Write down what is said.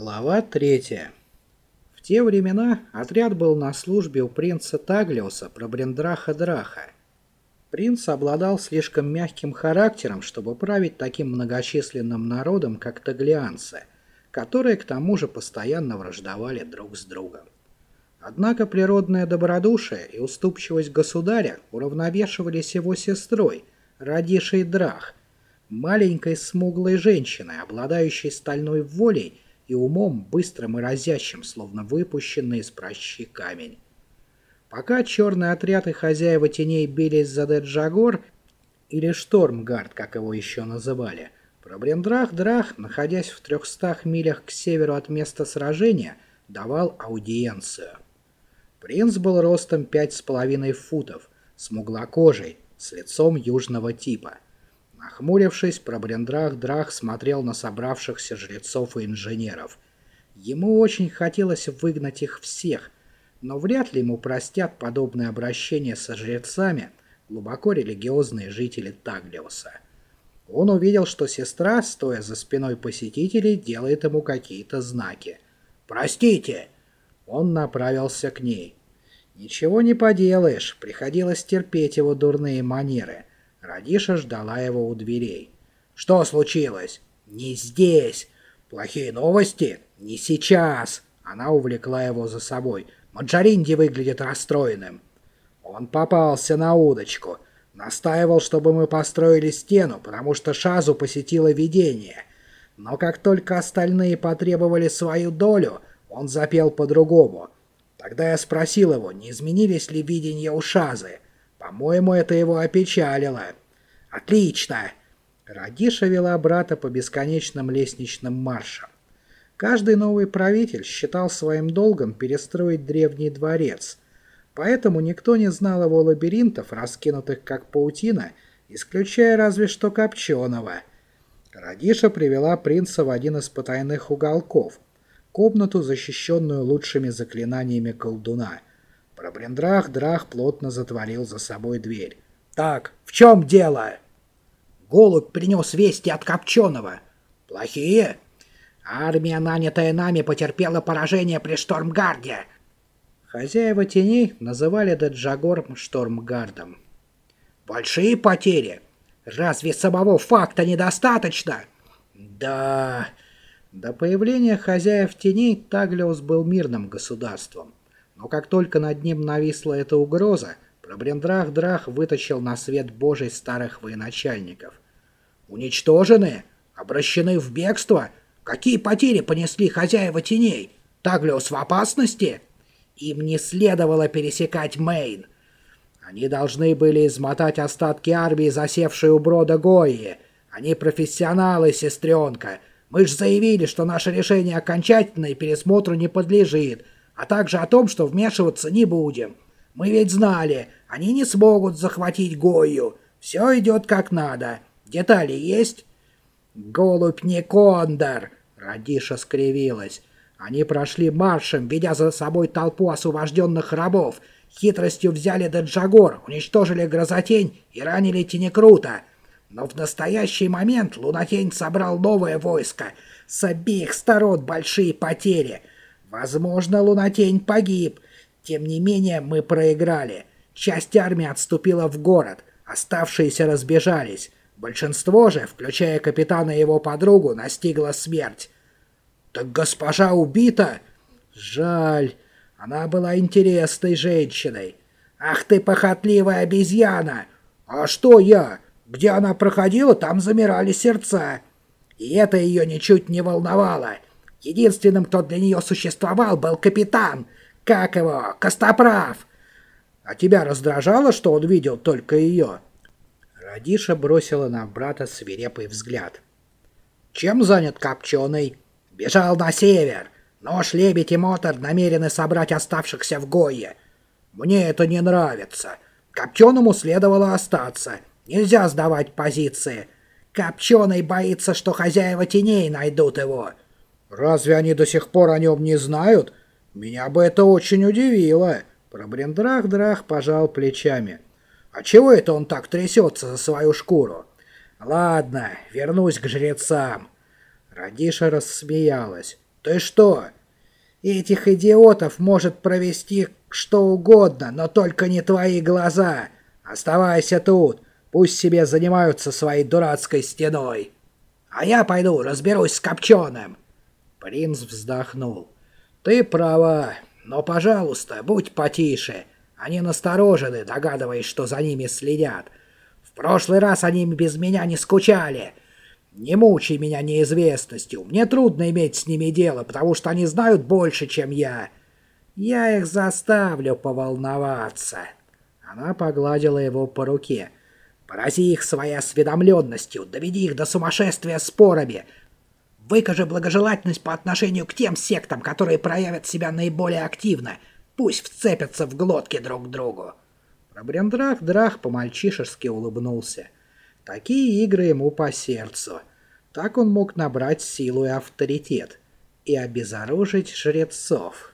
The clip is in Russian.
Глава третья. В те времена отряд был на службе у принца Таглиуса Пробрендраха Драха. Принц обладал слишком мягким характером, чтобы править таким многочисленным народом, как таглианцы, которые к тому же постоянно враждовали друг с другом. Однако природное добродушие и уступчивость государя уравновешивались его сестрой, Радишей Драх, маленькой смуглой женщиной, обладающей стальной волей и умом, быстрым и разящим, словно выпущенный из пращи камень. Пока черный отряд и хозяева теней бились за Деджагор, или Штормгард, как его еще называли, Пробрендрах-Драх, находясь в трехстах милях к северу от места сражения, давал аудиенцию. Принц был ростом пять с половиной футов, смуглокожий, с лицом южного типа – Нахмурившись, Пробрендрах-Драх смотрел на собравшихся жрецов и инженеров. Ему очень хотелось выгнать их всех, но вряд ли ему простят подобное обращение со жрецами глубоко религиозные жители Таглиуса. Он увидел, что сестра, стоя за спиной посетителей, делает ему какие-то знаки. «Простите!» Он направился к ней. Ничего не поделаешь, приходилось терпеть его дурные манеры. Радиша ждала его у дверей. «Что случилось?» «Не здесь!» «Плохие новости?» «Не сейчас!» Она увлекла его за собой. «Маджаринди выглядит расстроенным». Он попался на удочку. Настаивал, чтобы мы построили стену, потому что Шазу посетило видение. Но как только остальные потребовали свою долю, он запел по-другому. Тогда я спросил его, не изменились ли видения у Шазы. По-моему, это его опечалило. Отлично! Радиша вела брата по бесконечным лестничным маршам. Каждый новый правитель считал своим долгом перестроить древний дворец, поэтому никто не знал его лабиринтов, раскинутых как паутина, исключая разве что Копченого. Радиша привела принца в один из потайных уголков, комнату, защищенную лучшими заклинаниями колдуна. Пробрендрах Драх плотно затворил за собой дверь. «Так, в чем дело?» «Голубь принес вести от Копченого». «Плохие?» «Армия, нанятая нами, потерпела поражение при Штормгарде». Хозяева теней называли Даджагор Штормгардом. «Большие потери? Разве самого факта недостаточно?» «Да...» До появления хозяев теней Таглиус был мирным государством. Но как только над ним нависла эта угроза, Пробрендрах-Драх вытащил на свет Божий старых военачальников. «Уничтожены? Обращены в бегство? Какие потери понесли хозяева теней? Таглиус в опасности? Им не следовало пересекать Мейн. Они должны были измотать остатки армии, засевшей у брода Гои. Они профессионалы, сестренка. Мы ж заявили, что наше решение окончательное пересмотру не подлежит, а также о том, что вмешиваться не будем». Мы ведь знали, они не смогут захватить Гою. Все идет как надо. Детали есть?» «Голубь не кондор!» — Радиша скривилась. Они прошли маршем, ведя за собой толпу освобожденных рабов. Хитростью взяли Даджагор, уничтожили Грозотень и ранили Тенекрута. Но в настоящий момент Лунатень собрал новое войско. С обеих сторон большие потери. Возможно, Лунатень погиб, тем не менее, мы проиграли. Часть армии отступила в город, оставшиеся разбежались. Большинство же, включая капитана и его подругу, настигла смерть. «Так госпожа убита?» «Жаль. Она была интересной женщиной». «Ах ты, похотливая обезьяна!» «А что я? Где она проходила, там замирали сердца». И это ее ничуть не волновало. Единственным, кто для нее существовал, был капитан — как его? Костоправ!» «А тебя раздражало, что он видел только ее?» Радиша бросила на брата свирепый взгляд. «Чем занят Копченый?» «Бежал на север. Нож, лебедь и мотор намерены собрать оставшихся в Гойе. Мне это не нравится. Копченому следовало остаться. Нельзя сдавать позиции. Копченый боится, что хозяева теней найдут его». «Разве они до сих пор о нем не знают?» Меня бы это очень удивило. Пробрендрах-драх пожал плечами. А чего это он так трясется за свою шкуру? Ладно, вернусь к жрецам. Радиша рассмеялась. Ты что? Этих идиотов может провести что угодно, но только не твои глаза. Оставайся тут, пусть себе занимаются своей дурацкой стеной. А я пойду разберусь с Копченым. Принц вздохнул. Ты права, но, пожалуйста, будь потише. Они насторожены, догадываясь, что за ними следят. В прошлый раз они без меня не скучали. Не мучай меня неизвестностью. Мне трудно иметь с ними дело, потому что они знают больше, чем я. Я их заставлю поволноваться. Она погладила его по руке. Порази их своей осведомленностью, доведи их до сумасшествия спорами. Выкажи благожелательность по отношению к тем сектам, которые проявят себя наиболее активно. Пусть вцепятся в глотки друг к другу. Пробрендрах Драх по-мальчишески улыбнулся. Такие игры ему по сердцу. Так он мог набрать силу и авторитет и обезоружить жрецов.